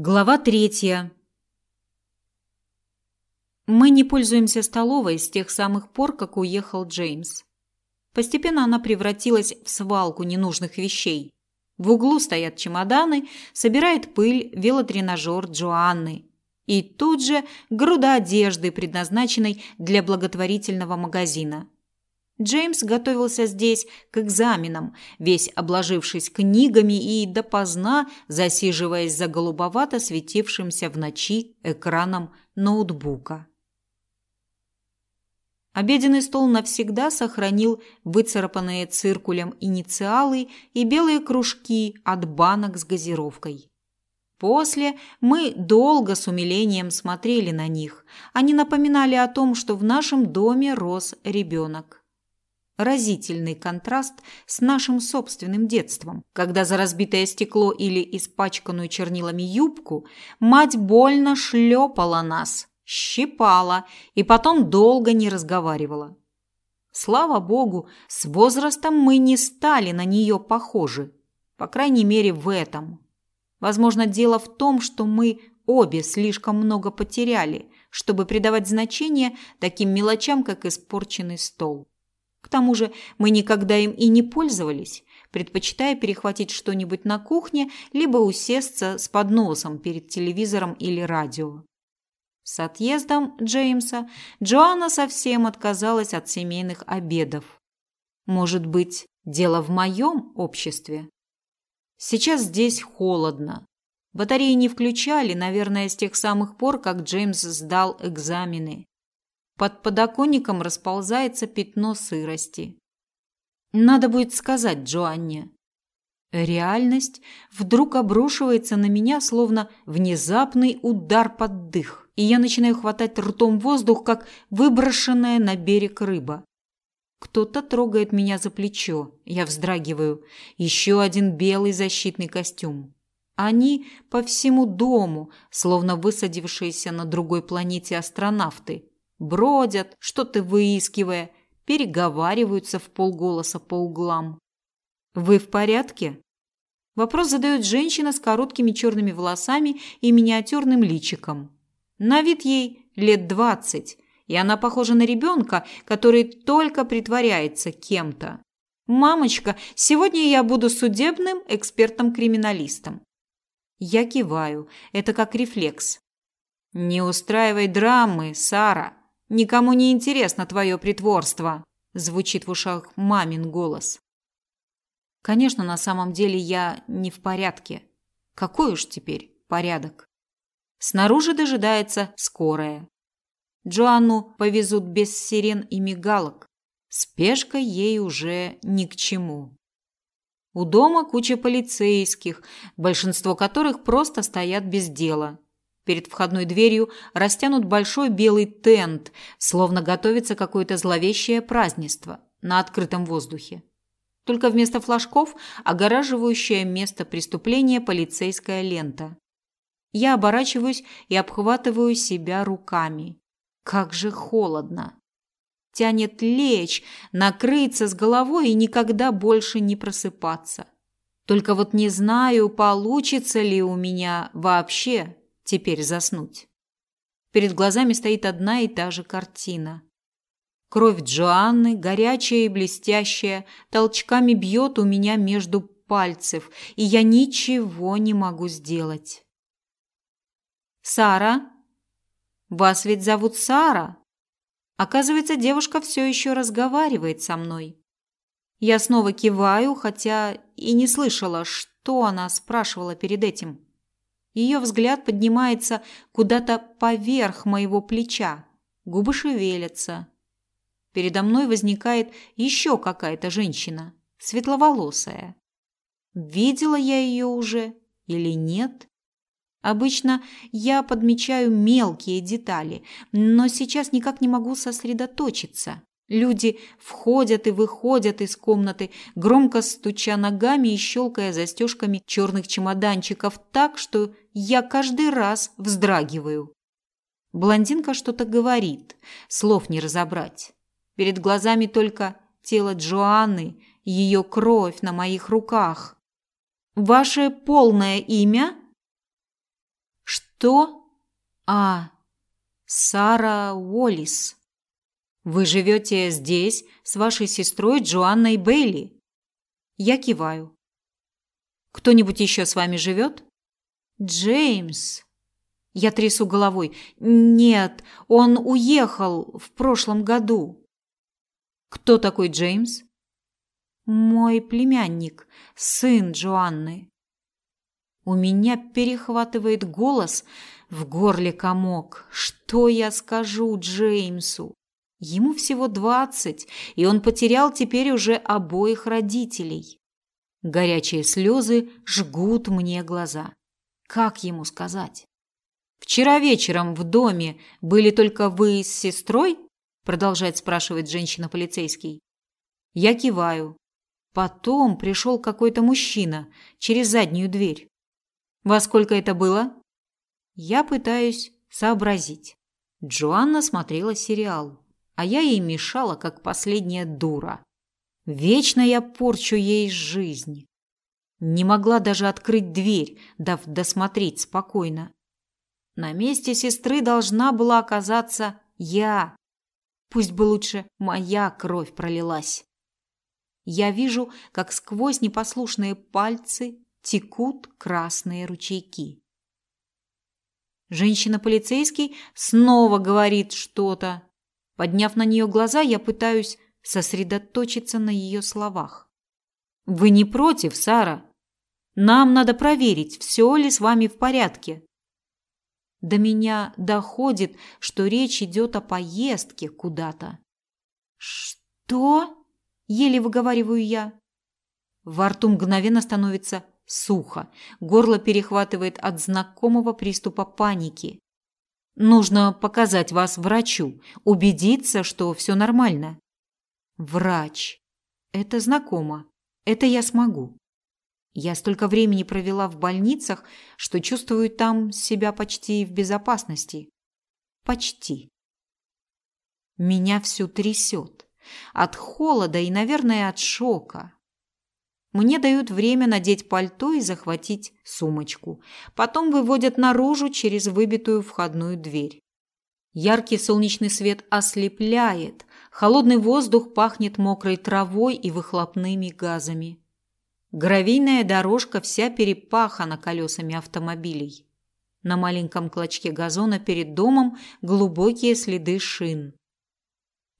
Глава третья. Мы не пользуемся столовой с тех самых пор, как уехал Джеймс. Постепенно она превратилась в свалку ненужных вещей. В углу стоят чемоданы, собирает пыль велотренажер Джоанны. И тут же груда одежды, предназначенной для благотворительного магазина. Джеймс готовился здесь к экзаменам, весь обложившись книгами и допоздна засиживаясь за голубовато светившимся в ночи экраном ноутбука. Обеденный стол навсегда сохранил выцарапанные циркулем инициалы и белые кружки от банок с газировкой. После мы долго с умилением смотрели на них. Они напоминали о том, что в нашем доме рос ребенок разительный контраст с нашим собственным детством, когда за разбитое стекло или испачканную чернилами юбку мать больно шлепала нас, щипала и потом долго не разговаривала. Слава богу, с возрастом мы не стали на нее похожи, по крайней мере в этом. Возможно, дело в том, что мы обе слишком много потеряли, чтобы придавать значение таким мелочам, как испорченный стол. К тому же мы никогда им и не пользовались, предпочитая перехватить что-нибудь на кухне, либо усесться с подносом перед телевизором или радио. С отъездом Джеймса Джоанна совсем отказалась от семейных обедов. Может быть, дело в моем обществе? Сейчас здесь холодно. Батареи не включали, наверное, с тех самых пор, как Джеймс сдал экзамены. Под подоконником расползается пятно сырости. Надо будет сказать Джоанне. Реальность вдруг обрушивается на меня, словно внезапный удар под дых, и я начинаю хватать ртом воздух, как выброшенная на берег рыба. Кто-то трогает меня за плечо. Я вздрагиваю. Еще один белый защитный костюм. Они по всему дому, словно высадившиеся на другой планете астронавты бродят, что-то выискивая, переговариваются в полголоса по углам. Вы в порядке? Вопрос задает женщина с короткими черными волосами и миниатюрным личиком. На вид ей лет двадцать, и она похожа на ребенка, который только притворяется кем-то. Мамочка, сегодня я буду судебным экспертом-криминалистом. Я киваю. Это как рефлекс. Не устраивай драмы, Сара. Никому не интересно твое притворство, звучит в ушах мамин голос. Конечно, на самом деле я не в порядке. Какой уж теперь порядок? Снаружи дожидается скорая. Джоанну повезут без сирен и мигалок. Спешка ей уже ни к чему. У дома куча полицейских, большинство которых просто стоят без дела. Перед входной дверью растянут большой белый тент, словно готовится какое-то зловещее празднество на открытом воздухе. Только вместо флажков огораживающая место преступления полицейская лента. Я оборачиваюсь и обхватываю себя руками. Как же холодно. Тянет лечь, накрыться с головой и никогда больше не просыпаться. Только вот не знаю, получится ли у меня вообще теперь заснуть. Перед глазами стоит одна и та же картина. Кровь Джоанны, горячая и блестящая, толчками бьет у меня между пальцев, и я ничего не могу сделать. Сара? Вас ведь зовут Сара? Оказывается, девушка все еще разговаривает со мной. Я снова киваю, хотя и не слышала, что она спрашивала перед этим. Ее взгляд поднимается куда-то поверх моего плеча. Губы шевелятся. Передо мной возникает еще какая-то женщина, светловолосая. Видела я ее уже или нет? Обычно я подмечаю мелкие детали, но сейчас никак не могу сосредоточиться. Люди входят и выходят из комнаты, громко стуча ногами и щелкая застежками черных чемоданчиков так, что я каждый раз вздрагиваю. Блондинка что-то говорит, слов не разобрать. Перед глазами только тело Джоанны, ее кровь на моих руках. Ваше полное имя? Кто? А, Сара Уоллис. Вы живете здесь с вашей сестрой Джоанной Бейли? Я киваю. Кто-нибудь еще с вами живет? Джеймс. Я трясу головой. Нет, он уехал в прошлом году. Кто такой Джеймс? Мой племянник, сын Джоанны. У меня перехватывает голос, в горле комок. Что я скажу Джеймсу? Ему всего двадцать, и он потерял теперь уже обоих родителей. Горячие слезы жгут мне глаза. Как ему сказать? Вчера вечером в доме были только вы с сестрой? продолжает спрашивать женщина-полицейский. Я киваю. Потом пришел какой-то мужчина через заднюю дверь. Во сколько это было? Я пытаюсь сообразить. Джоанна смотрела сериал, а я ей мешала, как последняя дура. Вечно я порчу ей жизнь. Не могла даже открыть дверь, дав досмотреть спокойно. На месте сестры должна была оказаться я. Пусть бы лучше моя кровь пролилась. Я вижу, как сквозь непослушные пальцы текут красные ручейки. Женщина-полицейский снова говорит что-то. Подняв на нее глаза, я пытаюсь сосредоточиться на ее словах. Вы не против, Сара? Нам надо проверить, все ли с вами в порядке. До меня доходит, что речь идет о поездке куда-то. Что? еле выговариваю я. Во рту мгновенно становится сухо, горло перехватывает от знакомого приступа паники. Нужно показать вас врачу, убедиться, что все нормально. Врач. Это знакомо. Это я смогу. Я столько времени провела в больницах, что чувствую там себя почти в безопасности. Почти. Меня всю трясет. От холода и, наверное, от шока. Мне дают время надеть пальто и захватить сумочку. Потом выводят наружу через выбитую входную дверь. Яркий солнечный свет ослепляет. Холодный воздух пахнет мокрой травой и выхлопными газами. Гравийная дорожка вся перепахана колесами автомобилей. На маленьком клочке газона перед домом глубокие следы шин.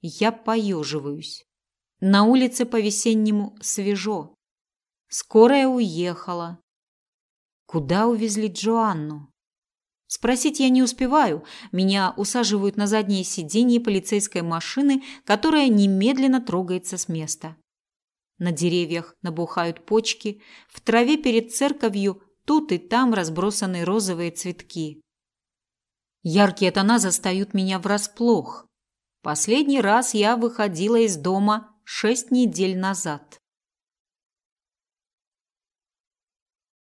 Я поеживаюсь. На улице по-весеннему свежо. Скорая уехала. Куда увезли Джоанну? Спросить я не успеваю. Меня усаживают на заднее сиденье полицейской машины, которая немедленно трогается с места. На деревьях набухают почки, в траве перед церковью тут и там разбросаны розовые цветки. Яркие тона застают меня врасплох. Последний раз я выходила из дома шесть недель назад.